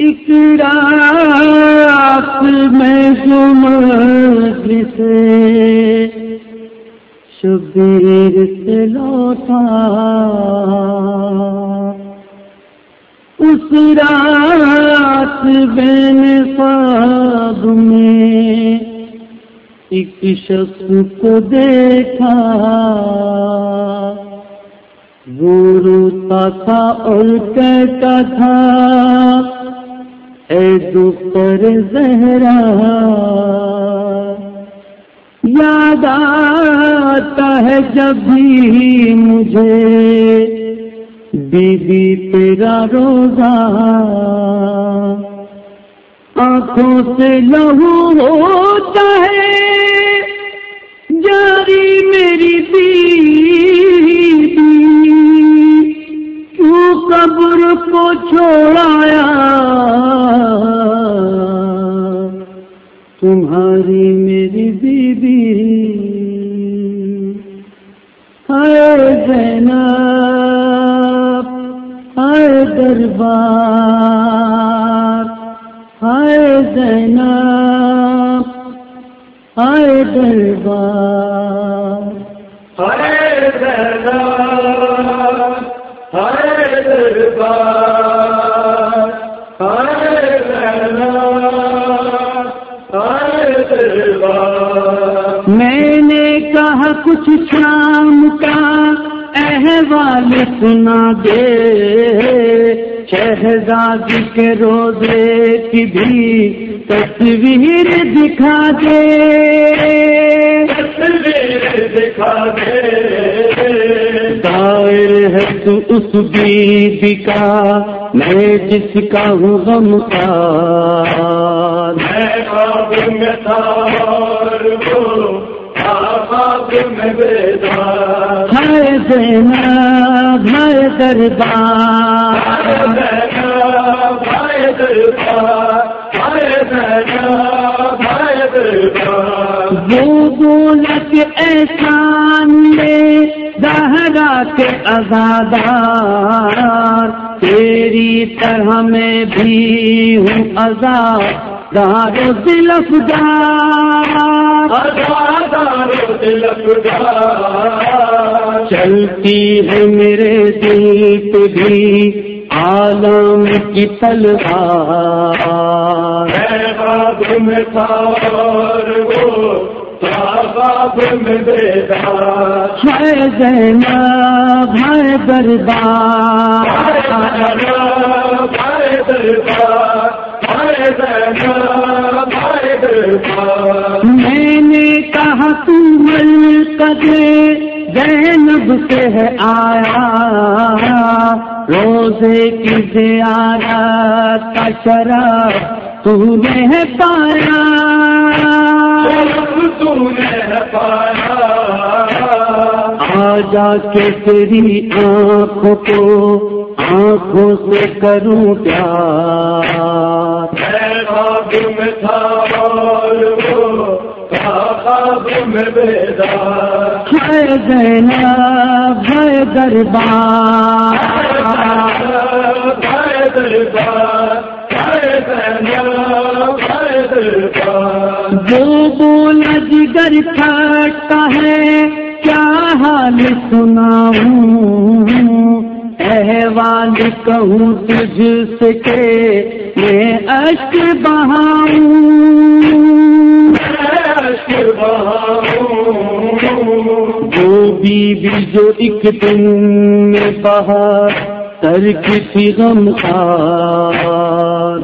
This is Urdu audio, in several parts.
ایک رات میں سے شبیر سے لوٹا۔ اس رات بین خواب میں ایک شخص کو دیکھا۔ وہ روتا تھا اور کہتا تھا اے دوپر زہرا، یاد آتا ہے جب بھی مجھے۔ بیوی تیرا روزہ، آنکھوں سے لہو ہوتا ہے۔ جاری میری کیوں قبر کو چھوڑایا۔ تمہاری میری بیوی۔ ہے زینب ہے دربار ہائے دینا ہائے دربار۔ ہائے دینا ہائے دربار۔ ہائے دینا دربار میں نے کہا کچھ شام کا احوال سنا دے۔ شہزادی کے روزے کی بھی تصویر دکھا دے۔ تصویر دکھا دے۔ تو اس بیوی کا میں جس کا ہوں غم کا۔ میں ہائے دینا دربار۔ وہ احسان میں دہرا کے آزادار تیری طرح میں بھی ہوں آزاد دارو دلف چلتی ہے میرے دل پہ بھی عالم کی تلوار۔ میں بھائی دربار۔ میں نے کہا تم قدرے زینب سے ہے آیا۔ روزے کی زیارت کا شراب تو نے پایا۔ آ جا کے تیری آنکھوں کو آنکھوں سے کروں پیار۔ ہے دینا بھائی دربار۔ جو بولا جگر کھاٹتا ہے، کیا حال سناؤں؟ احوال کہوں تجھ سے کہ میں اشک بہاؤں۔ جو بیوی جو ایک دن میں باہر تر کسی غم خار۔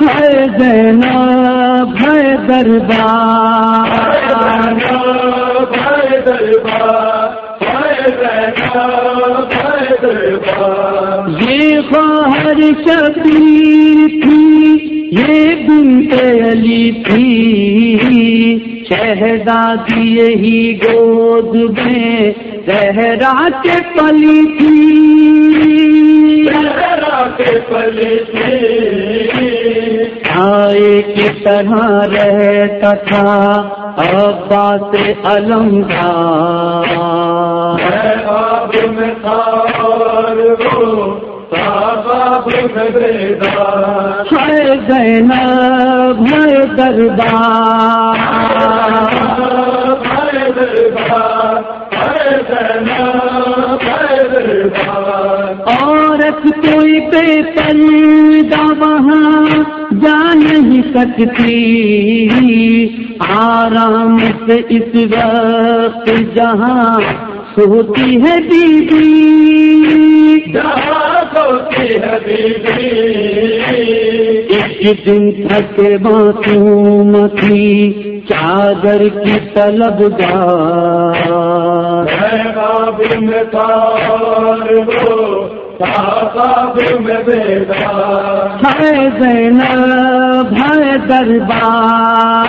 ہے دینا بھائی دربار یہ باہر شبیر تھی یہ بنت علی تھی شہزادی یہی گود میں رہرا کے پلی تھی۔ آئے کی طرح رہتا تھا ابا سے علم تھا میں تار ہو صاحب میں بیدار۔ ہے دینا بھائی دربار۔ عورت کوئی بے پردہ وہاں جا نہیں سکتی۔ آرام سے اس وقت جہاں سوتی ہے بیوی۔ جہاں سوتی ہے بیوی۔ ایک دن تھک معصوم تھی چادر کی طلب گار ہے زینب ہے دربار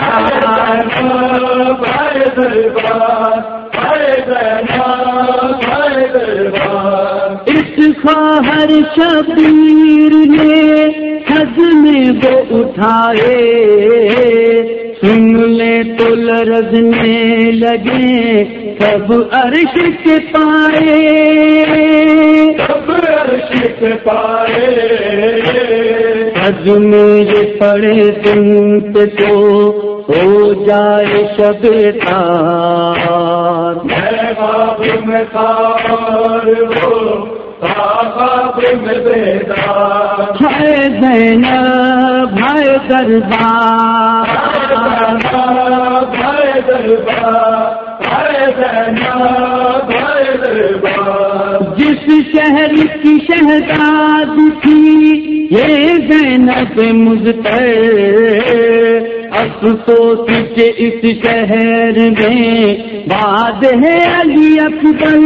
بھائی دربار بھائی دربار اس خواہر شبیر نے حج میں وہ اٹھائے سن لے تو لرزنے لگے سب عرش کے پائے؟ سب عرش کے پائے؟ میں یہ پڑے دن پہ تو ہو جائے شب تار۔ میں باب میں ہو بیدار۔ ہے زینب ہے دربار۔ جس شہر کی شہزاد تھی یہ زینب مجھتر افسوس کے اس شہر میں باد ہے علی اکبر۔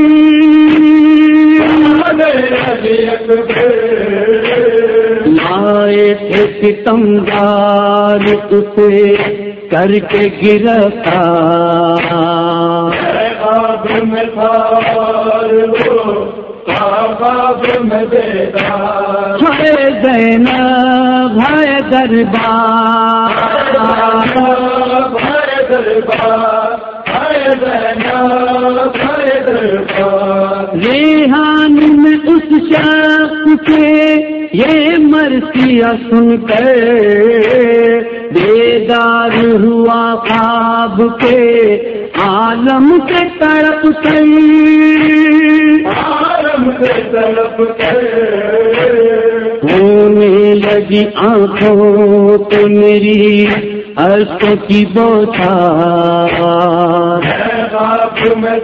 لائے تھے ستمدار اسے۔ کر کے میں میں دربار۔ دربار بھائی دینا بھائی دربار۔ ریحان میں اس شخص سے یہ مرثیہ سن کر بیدار ہوا خواب کے عالم کے تڑپ کر ہونے لگی آنکھوں تو میری ارسوں کی باپ میں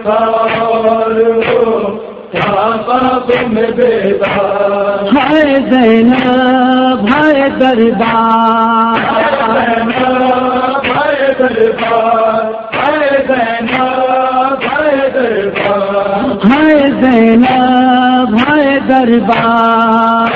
ہے زینب ہے دربار۔ بھائی دربار بھائی دینا بھائی دربار ہائے دینا ہے دربار